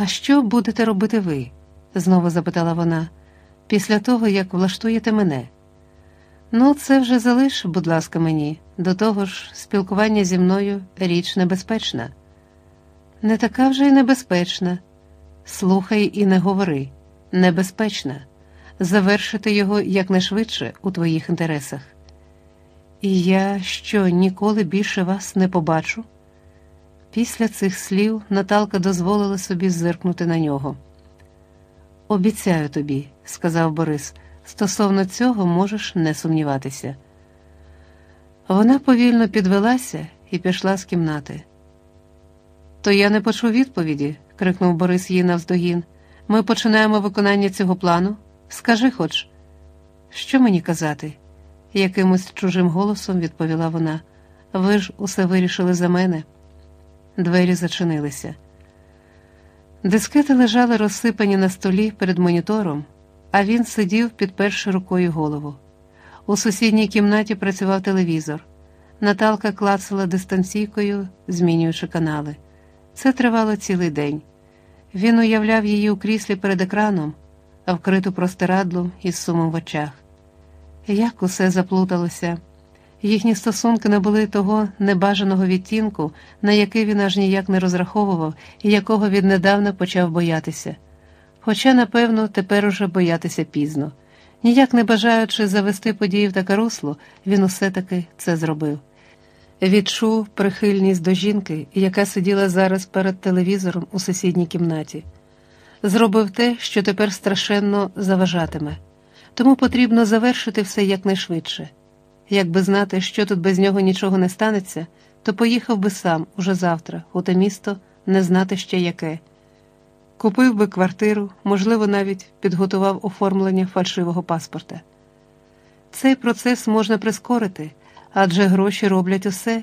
А що будете робити ви? знову запитала вона, після того, як влаштуєте мене. Ну, це вже залиш, будь ласка, мені, до того ж, спілкування зі мною річ небезпечна. Не така вже й небезпечна. Слухай і не говори, небезпечна, завершити його якнайшвидше у твоїх інтересах. І я що ніколи більше вас не побачу? Після цих слів Наталка дозволила собі зиркнути на нього. Обіцяю тобі, сказав Борис, стосовно цього можеш не сумніватися. Вона повільно підвелася і пішла з кімнати. То я не почув відповіді, крикнув Борис їй навздогін. Ми починаємо виконання цього плану. Скажи хоч, що мені казати? якимось чужим голосом відповіла вона. Ви ж усе вирішили за мене. Двері зачинилися. Дискети лежали розсипані на столі перед монітором, а він сидів, підперши рукою голову. У сусідній кімнаті працював телевізор. Наталка клацала дистанційкою, змінюючи канали. Це тривало цілий день. Він уявляв її у кріслі перед екраном, вкриту простирадлом із сумом в очах. Як усе заплуталося. Їхні стосунки набули того небажаного відтінку, на який він аж ніяк не розраховував і якого віднедавна почав боятися. Хоча, напевно, тепер уже боятися пізно. Ніяк не бажаючи завести події в таке русло, він усе таки це зробив. Відчув прихильність до жінки, яка сиділа зараз перед телевізором у сусідній кімнаті. Зробив те, що тепер страшенно заважатиме, тому потрібно завершити все якнайшвидше. Якби знати, що тут без нього нічого не станеться, то поїхав би сам уже завтра, у те місто не знати ще яке. Купив би квартиру, можливо, навіть підготував оформлення фальшивого паспорта. Цей процес можна прискорити, адже гроші роблять усе,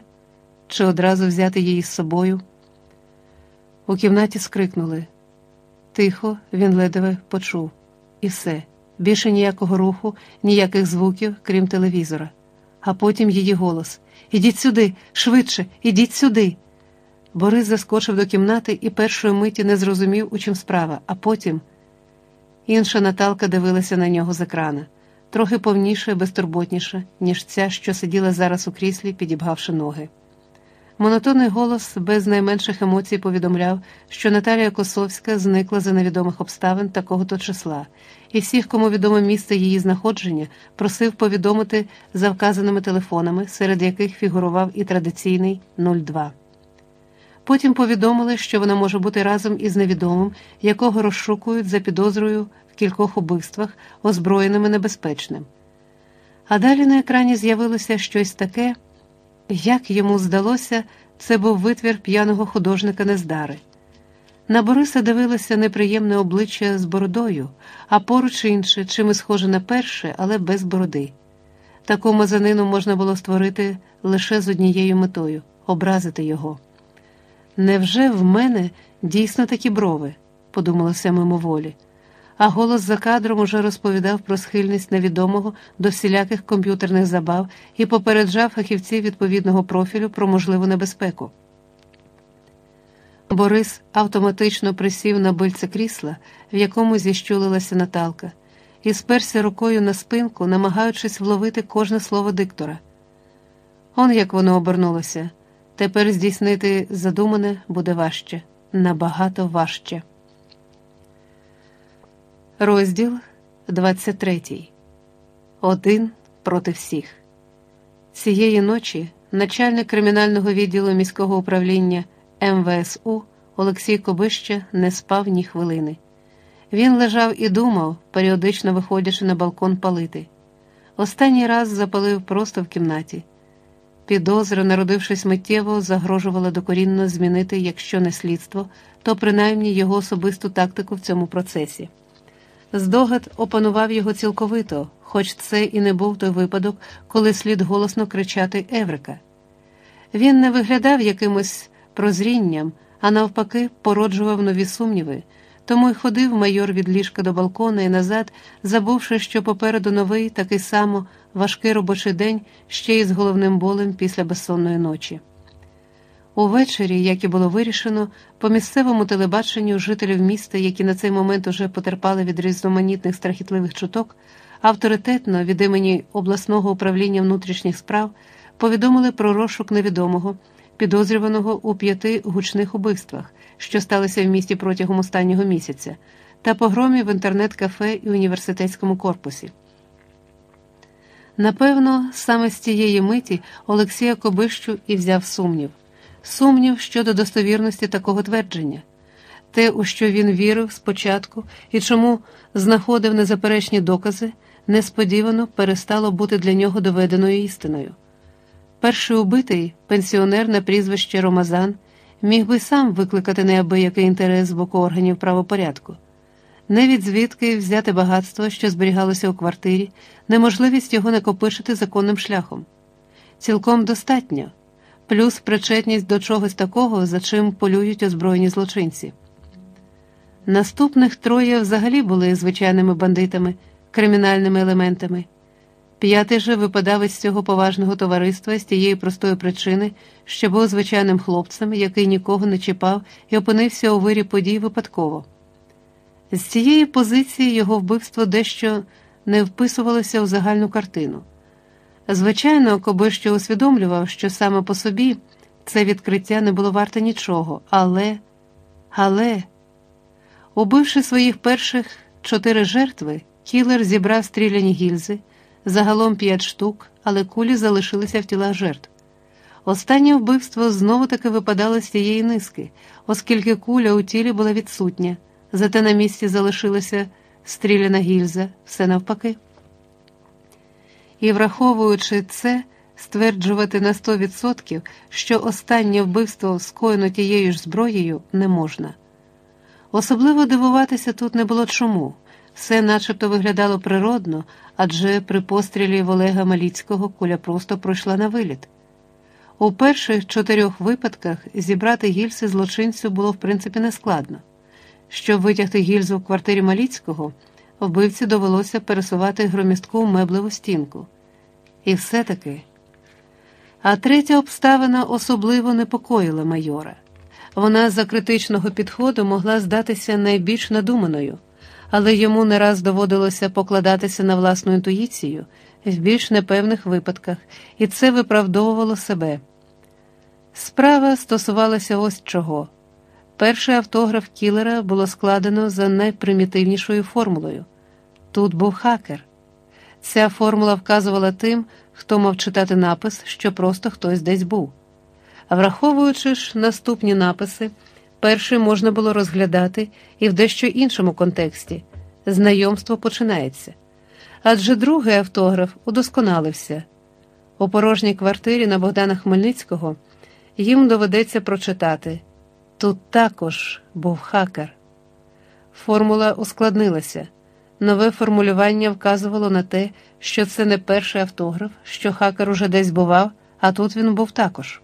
чи одразу взяти її з собою. У кімнаті скрикнули. Тихо, він ледве почув, і все, більше ніякого руху, ніяких звуків, крім телевізора а потім її голос Ідіть сюди, швидше, ідіть сюди. Борис заскочив до кімнати і першої миті не зрозумів, у чим справа, а потім інша Наталка дивилася на нього з екрана, трохи повніше, безтурботніше, ніж ця, що сиділа зараз у кріслі, підібгавши ноги. Монотонний голос без найменших емоцій повідомляв, що Наталія Косовська зникла за невідомих обставин такого то числа, і всіх, кому відоме місце її знаходження, просив повідомити за вказаними телефонами, серед яких фігурував і традиційний 02. Потім повідомили, що вона може бути разом із невідомим, якого розшукують за підозрою в кількох убивствах, озброєними небезпечним. А далі на екрані з'явилося щось таке. Як йому здалося, це був витвір п'яного художника Нездари. На Бориса дивилося неприємне обличчя з бородою, а поруч інше, чим і схоже на перше, але без бороди. Таку мазанину можна було створити лише з однією метою образити його. Невже в мене дійсно такі брови? подумалося мимоволі а голос за кадром уже розповідав про схильність невідомого до всіляких комп'ютерних забав і попереджав фахівців відповідного профілю про можливу небезпеку. Борис автоматично присів на бильце крісла, в якому зіщулилася Наталка, і сперся рукою на спинку, намагаючись вловити кожне слово диктора. Он як воно обернулося. Тепер здійснити задумане буде важче, набагато важче. Розділ 23. Один проти всіх. Цієї ночі начальник кримінального відділу міського управління МВСУ Олексій Кобища не спав ні хвилини. Він лежав і думав, періодично виходячи на балкон палити. Останній раз запалив просто в кімнаті. Підозра, народившись миттєво, загрожувала докорінно змінити, якщо не слідство, то принаймні його особисту тактику в цьому процесі. Здогад опанував його цілковито, хоч це і не був той випадок, коли слід голосно кричати Еврика. Він не виглядав якимось прозрінням, а навпаки, породжував нові сумніви, тому й ходив майор від ліжка до балкона і назад, забувши, що попереду новий такий само важкий робочий день ще й з головним болем після безсонної ночі. Увечері, як і було вирішено, по місцевому телебаченню жителів міста, які на цей момент уже потерпали від різноманітних страхітливих чуток, авторитетно від імені обласного управління внутрішніх справ повідомили про розшук невідомого, підозрюваного у п'яти гучних убивствах, що сталися в місті протягом останнього місяця, та погромі в інтернет-кафе і університетському корпусі. Напевно, саме з цієї миті Олексія Кобищу і взяв сумнів сумнів щодо достовірності такого твердження, те, у що він вірив спочатку і чому знаходив незаперечні докази, несподівано перестало бути для нього доведеною істиною. Перший убитий, пенсіонер на прізвище Ромазан, міг би сам викликати неабиякий інтерес з боку органів правопорядку. Не від звідки взяти багатство, що зберігалося у квартирі, неможливість його накопичити законним шляхом. Цілком достатньо плюс причетність до чогось такого, за чим полюють озброєні злочинці. Наступних троє взагалі були звичайними бандитами, кримінальними елементами. П'ятий же випадав із цього поважного товариства з тієї простої причини, що був звичайним хлопцем, який нікого не чіпав і опинився у вирі подій випадково. З цієї позиції його вбивство дещо не вписувалося у загальну картину. Звичайно, Кобищо усвідомлював, що саме по собі це відкриття не було варте нічого, але, але, убивши своїх перших чотири жертви, кілер зібрав стріляні гільзи, загалом п'ять штук, але кулі залишилися в тілах жертв. Останнє вбивство знову таки випадало з цієї низки, оскільки куля у тілі була відсутня, зате на місці залишилася стріляна гільза, все навпаки. І, враховуючи це, стверджувати на 100%, що останнє вбивство скоєно тією ж зброєю не можна. Особливо дивуватися тут не було чому. Все начебто виглядало природно, адже при пострілі в Олега Маліцького куля просто пройшла на виліт. У перших чотирьох випадках зібрати гільзи злочинцю було в принципі нескладно. Щоб витягти гільзу в квартирі Маліцького, вбивці довелося пересувати громістку меблеву стінку. І все-таки. А третя обставина особливо непокоїла майора. Вона за критичного підходу могла здатися найбільш надуманою, але йому не раз доводилося покладатися на власну інтуїцію в більш непевних випадках, і це виправдовувало себе. Справа стосувалася ось чого. Перший автограф кілера було складено за найпримітивнішою формулою. Тут був хакер. Ця формула вказувала тим, хто мав читати напис, що просто хтось десь був. А враховуючи ж наступні написи, перший можна було розглядати і в дещо іншому контексті знайомство починається. Адже другий автограф удосконалився. У порожній квартирі на Богдана Хмельницького їм доведеться прочитати. Тут також був хакер. Формула ускладнилася. Нове формулювання вказувало на те, що це не перший автограф, що хакер уже десь бував, а тут він був також.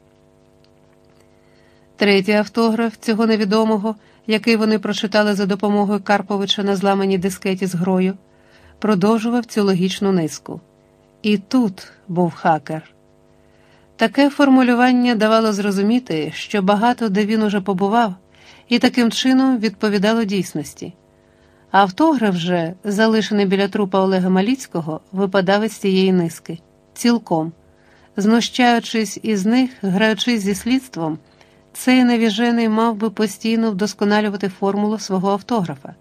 Третій автограф цього невідомого, який вони прочитали за допомогою Карповича на зламаній дискеті з грою, продовжував цю логічну низку. І тут був хакер. Таке формулювання давало зрозуміти, що багато де він уже побував, і таким чином відповідало дійсності. Автограф же, залишений біля трупа Олега Маліцького, випадав із цієї низки, цілком. Знущаючись із них, граючись зі слідством, цей навіжений мав би постійно вдосконалювати формулу свого автографа.